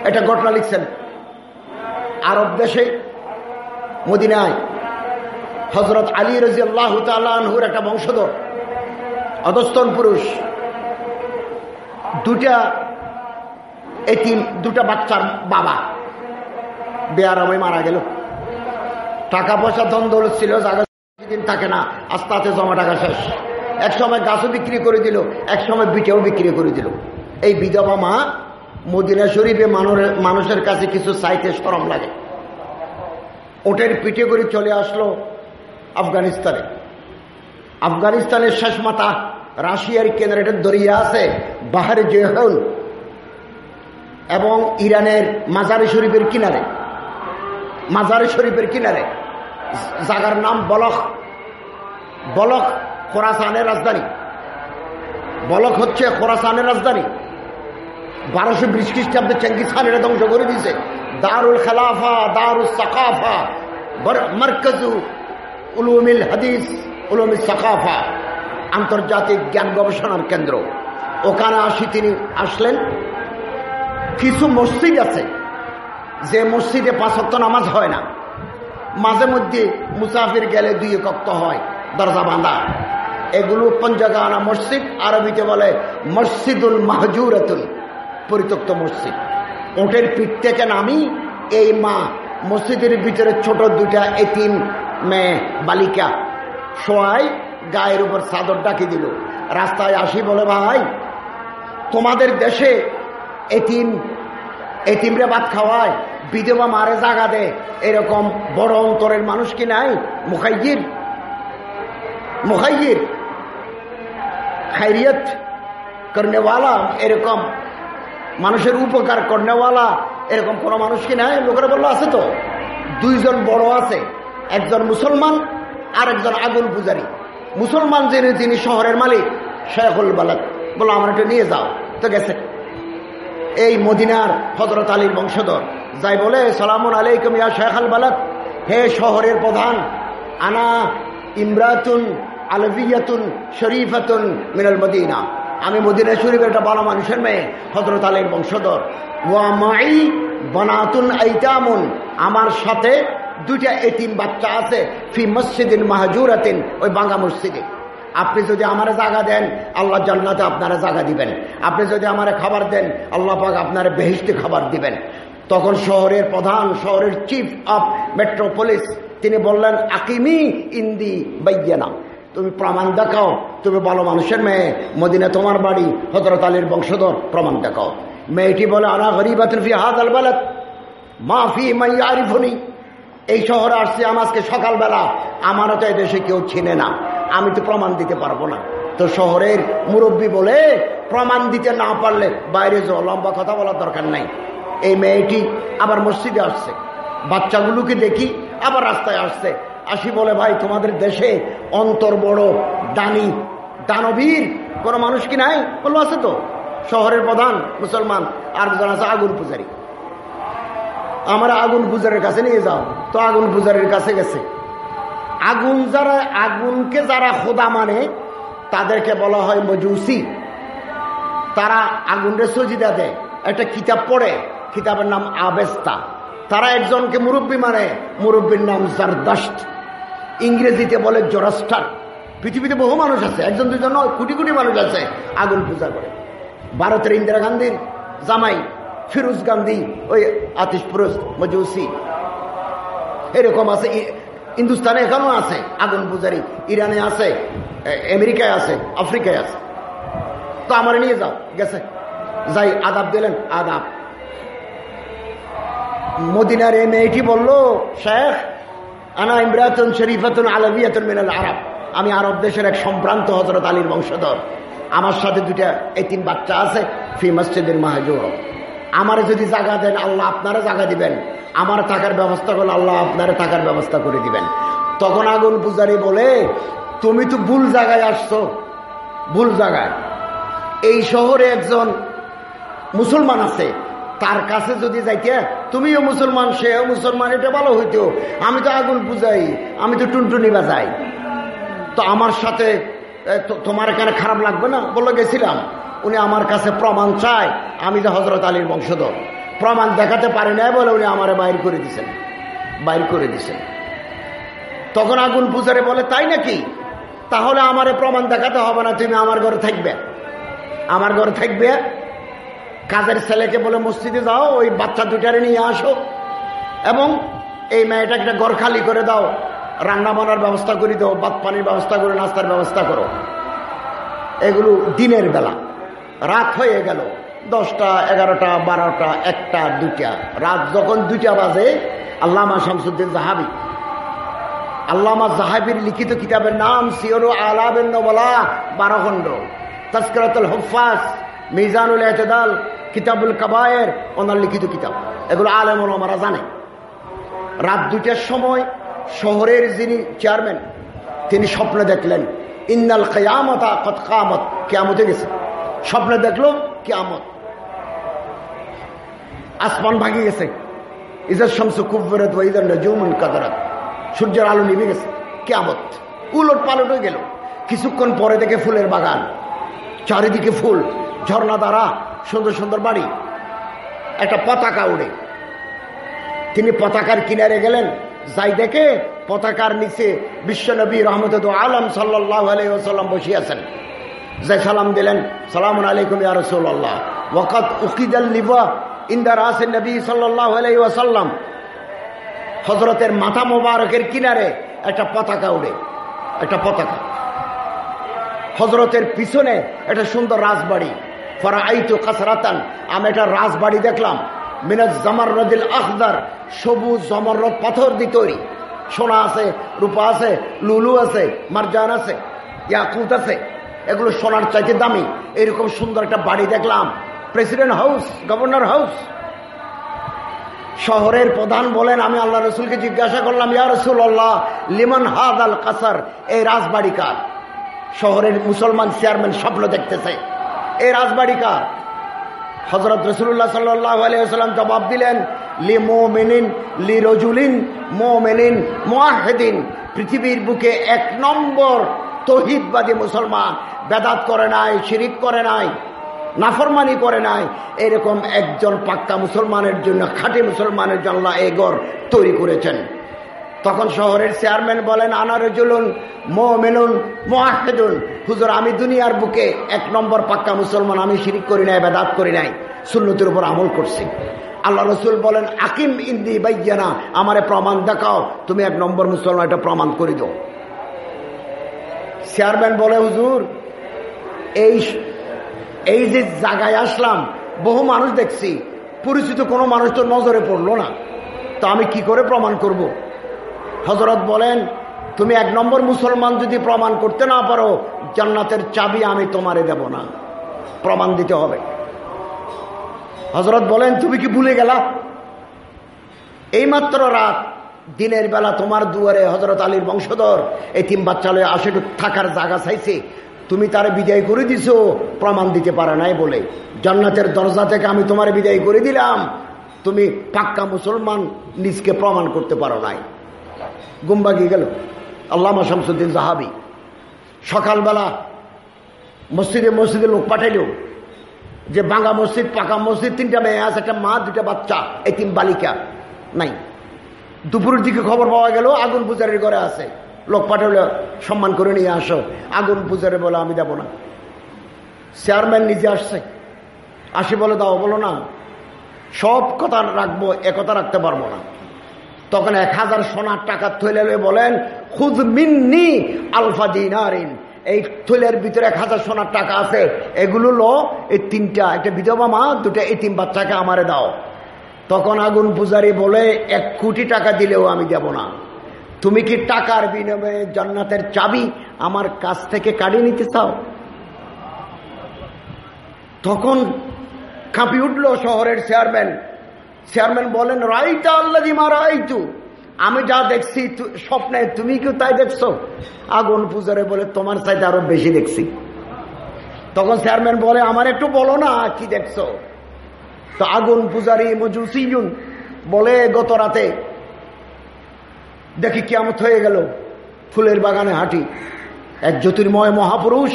এটা ঘটনা লিখছেন। আরব দেশে, মদিনায় হজরত আলী রাজি আল্লাহ তালহুর একটা বংশধর, অধস্তন পুরুষ। দুটা এতিম দুটা বাচ্চার বাবা। বেয়ারামে মারা গেল। টাকা পয়সা দ্বন্দ্ব ছিল, জায়গা দিন থাকে না, আস্তে আস্তে জমা টাকা শেষ। এক সময় গাছও বিক্রি করে দিল এক সময় বিটেও বিক্রি করে দিল। এই বিধবা মা মদিনা শরীফে মানুষের কাছে কিছু চাইতে সরম লাগে। ওটের পিঠে করে চলে আসলো আফগানিস্তানে। আফগানিস্তানের শেষ মাথা রাশিয়ার কেনারেটের দরিয়া আছে, বাহারে জেহন এবং ইরানের মাজারি শরীফের কিনারে। মাজারি শরীফের কিনারে। জাগার নাম বলক বলক খোরাসানের রাজধানী। বলক হচ্ছে খোরাসানের রাজধানী। বারোশো বিশ খ্রিস্টাব্দে চেঙ্গিস খান এটা ধ্বংস করে দিয়েছে। দারুল খেলাফা দারুল সাকাফা মার্কাজু উলুমিল হাদিস, উলুমিল সাকাফা, আন্তর্জাতিক জ্ঞান গবেষণার কেন্দ্র। ওখানে আসি তিনি আসলেন। কিছু মসজিদ আছে। যে মসজিদে পাঁচক্ত নামাজ হয় না। মাঝে মধ্যে মুসাফির গেলে দুই কক্ত হয়, দরজা বাঁধা। এগুলো পঞ্জাগানা মসজিদ? আরবিতে বলে মসজিদুল মাহজুরাতুল পরিত্যক্ত মসজিদ। ওটের পিঠ থেকে নামি এই মা মসজিদের ভিতরে ছোট দুটা এতিম মেয়ে বালিকা সোয়াই গায়ের উপর চাদর ডাকি দিল। রাস্তায় আসি বলে, ভাই, তোমাদের দেশে এতিম, এতিমরে ভাত খাওয়ায়, বিধবা মারে জাগা দে। এরকম বড় অন্তরের মানুষ কি নাই? মুখাইজির মুখাইজির খাইরিয়ত করেওয়ালা এরকম মানুষের উপকার করেওয়ালা এরকম কোনো মানুষ কি নাই? লোকেরা বলল, আছে তো। দুইজন বড় আছে, একজন মুসলমান আর একজন আগুন পূজারী মুসলমান যিনি তিনি শহরের মালিক, শেখুল বালাক। বলো আমার একটু নিয়ে যাও। তো গেছে। এই মদিনার হজরত আলীর বংশধর, যাই বলে, সালামুন আলাইকুম ইয়া শেখ আল বালাক। হে শহরের প্রধান, আনা ইমরাতুন আলভিয়াতুন শরীফাতুন মিনাল মদিনা। আমি মদিনা শরীফের একটা ভালো মানুষের মেয়ে হজরত আলীর বংশধর। ওয়া মাই বনাতুন আইতামুন। আমার সাথে দুইটা এতিম বাচ্চা আছে, ফি মসজিদিন মাহাজুরাতিন, ওই বাঙ্গা মসজিদে। আপনি যদি আমার জায়গা দেন, আল্লাহ জান্নাতে আপনারা জায়গা দিবেন। আপনি যদি আমার খাবার দেন, আল্লাহ পাক আপনার বেহিস্তি খাবার দিবেন। তখন শহরের প্রধান, শহরের চিফ অফ মেট্রোপলিস তিনি বললেন, আকিমি ইন্দি বাইয়ানা। তুমি প্রমাণ দেখাও। তুমি ভালো মানুষের মেয়ে, মদিনা তোমার বাড়ি। হজরত আলীর বংশধর, প্রমাণ দেখাও। মেয়েটি বলে আনা গরিব হাত আল মাফি মাইয়া আরিফনি এই শহরে আসছি আমাকে সকালবেলা। আমারও তো দেশে কেউ চিনে না। আমি তো প্রমাণ দিতে পারব না। তো শহরের মুরব্বী বলে, প্রমাণ দিতে না পারলে বাইরে যাও, লম্বা কথা বলার দরকার নাই। এই মেয়েটি আবার মসজিদে আসছে। বাচ্চাগুলোকে দেখি আবার রাস্তায় আসছে। আসি বলে, ভাই, তোমাদের দেশে অন্তর বড় দানি, দানবীর কোনো মানুষ কি নাই? বলব আছে তো, শহরের প্রধান মুসলমান, আর আছে আগুন পূজারী। আমার আগুন পূজারের কাছে নিয়ে যাও। তো আগুন পূজারের কাছে গেছে। আগুন যারা, আগুনকে যারা খোদা মানে তাদেরকে বলা হয় মজুসি। তারা আগুনরে সজিদা দেয়। একটা কিতাব পড়ে, কিতাবের নাম আবেস্তা। তারা একজনকে মুরব্বী মানে মুরব্বীর নাম জারদাস্ট ইংরেজিতে বলে জোরাস্টার। পৃথিবীতে বহু মানুষ আছে, একজন দুজন নয়, কোটি কোটি মানুষ আছে, আগুন পূজা করে। ভারতের ইন্দিরা গান্ধীর জামাই ফিরোজ গান্ধী, ওই আতিশ পুরুষ মজুসি, এরকম আছে হিন্দুস্তানে এখানেও আছে, আগুন পূজারি। ইরানে আছে আমেরিকায় আছে, আফ্রিকায় আছে। তো আমার নিয়ে যাও, গেছে। যাই, আদাব দিলেন, আদাব। মদিনার এই মেয়েটি বলল, শেখ আনা ইমরাতুন শরীফাতুন আলবিয়াতুন মিনাল আরব। আমি আরব দেশের এক সম্ভ্রান্ত হজরত আলীর বংশধর। আমার সাথে দুটা এই তিন বাচ্চা আছে, ফি মসজিদের মাহাজুর। আমার যদি জায়গা দেন, আল্লাহ আপনারা জায়গা দিবেন। আমার থাকার ব্যবস্থা করলে আল্লাহ আপনারা থাকার ব্যবস্থা করে দিবেন। তখন আগুন পূজারি বলে, তুমি তো ভুল জায়গায় আসছো। ভুল জায়গায়। এই শহরে একজন মুসলমান আছে। তার কাছে যদি যাইতে, তুমিও মুসলমান, সেও মুসলমান, এটা ভালো হইতো। আমি তো আগুন বুঝাই আমি তো টুনটুনি বাজাই। তো আমার সাথে তোমার এখানে খারাপ লাগবে না? বলল, গেছিলাম। উনি আমার কাছে প্রমাণ চায়, আমি যে হজরত আলীর বংশধর। প্রমাণ দেখাতে পারি না বলে উনি আমারে বাইর করে দিছেন। বাইর করে দিছেন। তখন আগুন পূজারে বলে, তাই নাকি? তাহলে আমারে প্রমাণ দেখাতে হবে না, তুমি আমার ঘরে থাকবে। আমার ঘরে থাকবে কাজের ছেলেকে বলে, মসজিদে যাও, ওই বাচ্চা দুটারে নিয়ে আসো। এবং এই মেয়েটা একটা ঘর খালি করে দাও, রান্না বান্নার ব্যবস্থা করে দাও বাত পানির ব্যবস্থা করে, নাস্তার ব্যবস্থা করো। এগুলো দিনের বেলা। রাত হয়ে গেল, দশটা, এগারোটা, বারোটা, একটা দুটা রাত যখন দুইটা বাজে, আল্লামা শামসুদ্দিন জাহাবি, আল্লামা জাহাবির লিখিত কিতাবের নাম সিওরু আলাবেন নবলা, বারো খণ্ড। তস্করাতুল হফাস মিজানুল এতদাল কিতাবুল কাবায়ের ওনার লিখিত কিতাব। এগুলো আলেম ওলামারা জানে। রাত দুইটার সময় শহরের যিনি চেয়ারম্যান, তিনি স্বপ্নে দেখলেন, ইন্নাল কেয়ামতা কত কামত কেয়ামতে গেছে। স্বপ্নে দেখল, কেয়ামত। আসমান ভাঙি গেছে। ইজার শামসু কুব্বরত ওইদার নজুমন কাদারাত। সূর্যের আলো নিভে গেছে। কেয়ামত। উলট পালট হয়ে গেল। কিছুক্ষণ পরে দেখে ফুলের বাগান। চারিদিকে ফুল, ঝর্ণা দ্বারা সুন্দর সুন্দর বাড়ি। একটা পতাকা উড়ে। তিনি পতাকার কিনারে গেলেন। যাই দেখে পতাকার নিচে বিশ্বনবী রহমত আলম সাল্লাহ আলাইসাল্লাম বসিয়াছেন যাই সালাম দিলেন সালাম আলাইকুম ইয়া রসুল্লাহ উকিদাল লিবা ইন্দার আসেন নবী সাল্লাহ আলাই ওয়াসাল্লাম। হজরতের মাথা মোবারকের কিনারে একটা পতাকা উড়ে। একটা পতাকা। হজরতের পিছনে একটা সুন্দর রাজবাড়ি। ফরা আইতো কাসরাতান। আমি একটা রাজবাড়ি দেখলাম। মিনাজ জামার নদিল আখদার সবুজ জমররদ পাথর দিয়ে তৈরি। সোনা আছে, রূপা আছে, লুলু আছে, মারজান আছে, ইয়াকুত আছে। এগুলো সোনার চাইতে দামি। এরকম সুন্দর একটা বাড়ি দেখলাম। President house, governor house. শহরের প্রধান বলেন, আমি আল্লাহ রসুলকে জিজ্ঞাসা করলাম, ইয়া রসুল আল্লাহ লিমন হাদ আল কাসার? এই রাজবাড়ি কার? শহরের মুসলমান চেয়ারম্যান স্বপ্ন দেখতেছে। এই রাজবাড়ি কার? হজরত রসুল্লাহ সাল্লাহ আলিয়াল্লাম জবাব দিলেন, লি মোমেনিন, লি রজুলিন, মোমেনিন, মোয়াহেদিন। পৃথিবীর বুকে এক নম্বর তহিদবাদী মুসলমান বেদাত করে নাই, শিরিক করে নাই, নাফরমানি করে নাই। এরকম একজন পাক্কা মুসলমানের জন্য, খাঁটি মুসলমানের জন্য এই গড় তৈরি করেছেন। তখন শহরের চেয়ারম্যান বলেন, আনারজুলুন মেনুন মোয়াহেদুন। হুজুর, আমি দুনিয়ার বুকে এক নম্বর পাক্কা মুসলমান, আমি শিরিক করি নাই, বেদাত করি নাই, সুন্নতির উপর আমল করছি। আল্লাহ রসুল বলেন, আকিম ইন্দি বাইয়ানা, আমারে প্রমাণ দেখাও, তুমি এক নম্বর মুসলমান, এটা প্রমাণ করে দাও। চেয়ারম্যান বলে, হুজুর, এই এই যে জায়গায় আসলাম, বহু মানুষ দেখছি, পরিচিত কোনো মানুষ তো নজরে পড়ল না। তো আমি কি করে প্রমাণ করব। হজরত বলেন, তুমি এক নম্বর মুসলমান যদি প্রমাণ করতে না পারো, জান্নাতের চাবি আমি তোমারে দেব না। প্রমাণ দিতে হবে। হজরত বলেন, তুমি কি ভুলে গেলা? এইমাত্র রাত, দিনের বেলা তোমার দুয়ারে হজরত আলীর বংশধর এই তিন বাচ্চা লয়ে আসে থাকার জায়গা চাইছে। তুমি তার বিদায় করে দিছ, প্রমাণ দিতে পারে নাই বলে। জান্নাতের দরজা থেকে আমি তোমার বিদায় করে দিলাম। তুমি পাক্কা মুসলমান, নিজকে প্রমাণ করতে পারো নাই। গুম্বাগি গেল। আল্লামা শামসুদ্দিন জাহাবি। সকালবেলা মসজিদে মসজিদে লোক পাঠাইল যে, বাঙ্গা মসজিদ, পাকা মসজিদ, তিনটা মেয়ে আছে, একটা মা দুটা বাচ্চা, এই তিন বালিকা নাই। দুপুরের দিকে খবর পাওয়া গেল, আগুন পূজারের ঘরে আছে। লোক পাঠালে সম্মান করে নিয়ে আসো। আগুন পূজারে বলে, আমি দেব না। চেয়ারম্যান নিজে আসছে। আসি বলে, দাও। বলো, না, সব কথা রাখব, একথা রাখতে পারব না। তখন এক হাজার সোনার টাকা থইলে বলেন, খুদ মিন্নি আলফা দিনারিন। এই থইলের ভিতরে এক হাজার সোনার টাকা আছে, এগুলো লো, এই তিনটা, একটা বিধবা মা, দুটা এই তিন বাচ্চাকে আমারে দাও। তখন আগুন পূজারি বলে, এক কোটি টাকা দিলেও আমি দেব না। তুমি কি টাকার বিনিময়ে জান্নাতের চাবি আমার কাছ থেকে কাটিয়ে নিতে চাও? তখন কাঁপি উঠল শহরের চেয়ারম্যান। চেয়ারম্যান বলেন রাইটা আল্লাহ মারা আইতু আমি যা দেখছি স্বপ্নে, তুমি কি তাই দেখছ? আগুন পূজারে বলে, তোমার চাইতে আরও বেশি দেখছি। তখন চেয়ারম্যান বলে, আমার একটু বলো না, কি দেখছ? তো আগুন পূজারি মজুসিজুন বলে, গত রাতে দেখি কেমত হয়ে গেল, ফুলের বাগানে হাঁটি, এক জ্যোতির্ময় মহাপুরুষ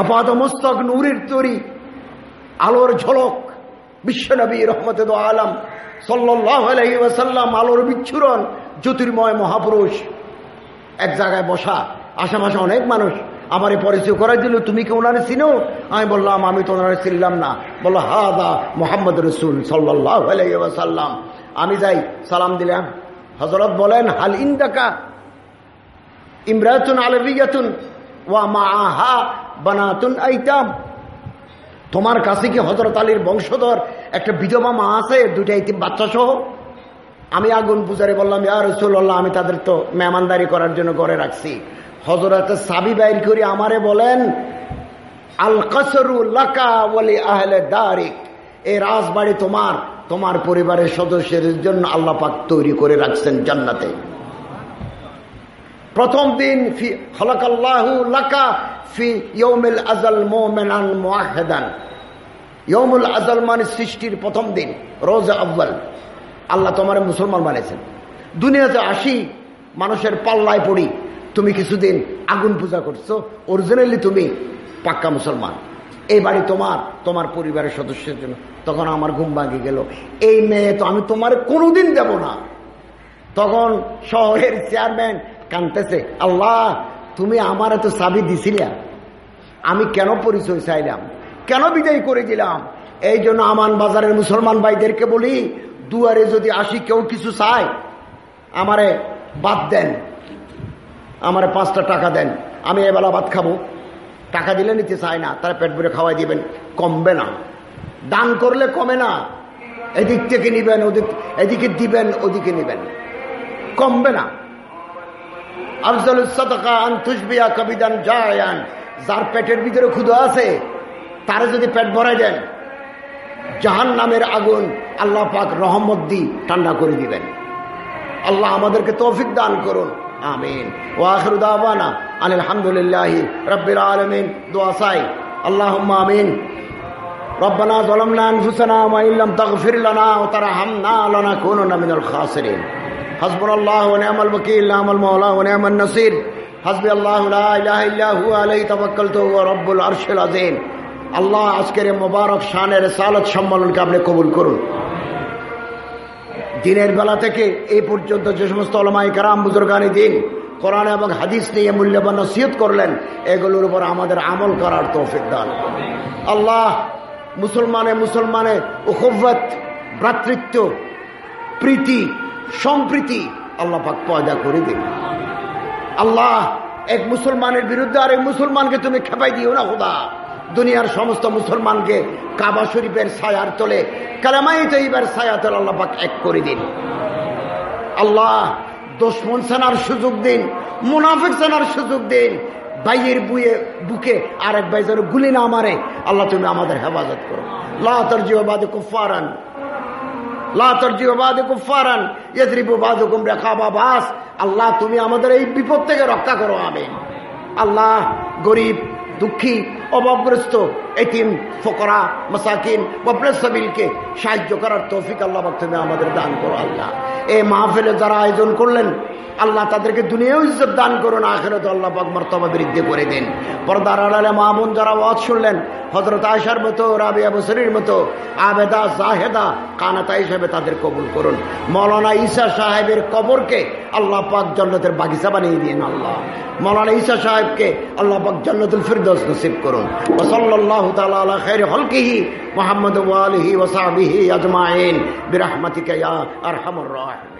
আপাত মস্তক নুরির তরি আলোর ঝলক বিশ্বনবী রহমত আলম সাল্লাম আলোর বিচ্ছুরণ, জ্যোতির্ময় মহাপুরুষ। এক জায়গায় বসা, আশেপাশে অনেক মানুষ আমার পরিচয় করাই দিল, তুমি কি ওনারে চিনো? আমি বললাম, আমি তো ওনারে চিনলাম না। বলল হা দা মোহাম্মদ রসুল সাল্লাহ আমি যাই, সালাম দিলাম। হজরত বলেন, হাল ইন্দাকা ইমরাতুন আলবিয়াতুন ওয়া মা আহা বানাতুন আইতাম। তোমার কাছে কি হজরত আলীর বংশধর একটা বিধবা মা আছে? দুইটা ইতিম বাচ্চা সহ আমি আগুন পূজারে বললাম, ইয়া রসুল্লাহ আমি তাদের তো মেহমানদারি করার জন্য ঘরে রাখছি। হজরত সাবি বাইর করি আমারে বলেন আল কসরু লাকা আহলে দারিক এই রাজবাড়ি তোমার তোমার পরিবারের সদস্যের জন্য আল্লাহ পাক তৈরি করে রাখছেন জান্নাতে। প্রথম দিন ফি আজল মানে সৃষ্টির প্রথম দিন, রোজ আব্বাল আল্লাহ তোমার মুসলমান বানিয়েছেন। দুনিয়াতে আসি, মানুষের পাল্লায় পড়ি, তুমি কিছুদিন আগুন পূজা করছ অরিজিনালি তুমি পাক্কা মুসলমান। এই বাড়ি তোমার তোমার পরিবারের সদস্যের জন্য। তখন আমার ঘুম ভাঙে গেল। এই মেয়ে তো আমি তোমার কোনোদিন দেব না। তখন শহরের চেয়ারম্যান কানতেছে, আল্লাহ, তুমি আমার এত চাবি দিছিলা, আমি কেন পরিচয় চাইলাম? কেন বিদায় করে দিলাম? এই জন্য আমান বাজারের মুসলমান ভাইদেরকে বলি, দুয়ারে যদি আসি, কেউ কিছু চায়, আমারে বাদ দেন, আমারে পাঁচটা টাকা দেন, আমি এবেলা ভাত খাব। টাকা দিলে নিতে চায় না, তারা পেট ভরে খাওয়াই দিবেন, কমবে না। দান করলে কমে না, এদিক থেকে নিবেন, ওদিক এদিকে দিবেন, ওদিকে নিবেন। কমবে না। আফজল সদকা আন্তুসবিয়া কবিদান জায়ান যার পেটের ভিতরে ক্ষুদ আছে তারা যদি পেট ভরাই দেন জাহান নামের আগুন আল্লাহ পাক রহমত দি ঠান্ডা করে দিবেন আল্লাহ আমাদেরকে তৌফিক দান করুন আমিন ও আখরুদাবানা আলহামদুলিল্লাহ রব্বিল আলমিন দোয়া চাই আল্লাহ আমিন ربنا ظلمنا انفسنا وان لم تغفر لنا وترحمنا لنكونن من الخاسرين حسبنا الله ونعم الوكيل نعم المولى ونعم النصير حسبي الله لا اله الا هو عليه توكلت هو رب العرش العظيم আল্লাহ আজকের মোবারক শানের সালত সম্মেলনকে আপনি কবুল করুন দিনের বেলা থেকে এই পর্যন্ত যে সমস্ত অলমাই কারাম বুজুর্গানি দিন কোরআন এবং হাদিস নিয়ে মূল্যবান নসিহত করলেন এগুলোর উপর আমাদের আমল করার তৌফিক দান আল্লাহ মুসলমানে মুসলমানে উখবত ভ্রাতৃত্ব প্রীতি সম্প্রীতি আল্লাহ পাক পয়দা করে দিন আল্লাহ এক মুসলমানের বিরুদ্ধে আর এক মুসলমানকে তুমি খেপাই দিও না, খোদা। দুনিয়ার সমস্ত মুসলমানকে কাবা শরীফের ছায়ার তোলে কালামাই তৈবার ছায়া তোলে আল্লাহ পাক এক করে দিন। আল্লাহ দুশ্মন সেনার সুযোগ দিন, মুনাফিক সেনার সুযোগ দিন ভাইয়ের বুয়ে, বুকে আরেক ভাই যেন গুলি না মারে, আল্লাহ তুমি আমাদের হেফাজত করো। লাতর জিওবাদে কুফারান আল্লাহ তুমি আমাদের এই বিপদ থেকে রক্ষা করো আমি আল্লাহ গরিব দুঃখী অভাবগ্রস্ত এটিম ফকরা, মাসাকিন সাবিলকে সাহায্য করার তৌফিক আল্লাহ তুমি আমাদের দান করো আল্লাহ। এই মাহফিলে যারা আয়োজন করলেন, আল্লাহ তাদেরকে দুনিয়াও ইজ্জত দান করুন আখেরত আল্লাহ পাক মর্তবা বৃদ্ধি করে দিন। পর্দার আড়ালে মামুন যারা ওয়াজ শুনলেন হজরত আয়সার মতো, রাবিয়া বসরির মতো, আবেদা, জাহেদা, কানাতা হিসেবে তাদের কবুল করুন। মৌলানা ঈসা সাহেবের কবরকে আল্লাহ পাক জন্নতের বাগিচা বানিয়ে দিন আল্লাহ। মৌলানা ঈসা সাহেবকে আল্লাহ পাক জন্নতুল ফিরদৌস নসিব করুন। ওসল্লাহ তালা খের হলকিহি মোহাম্মদ ওয়ালিহি ওসাবিহি আজমাইন। আরহামুর রাহিম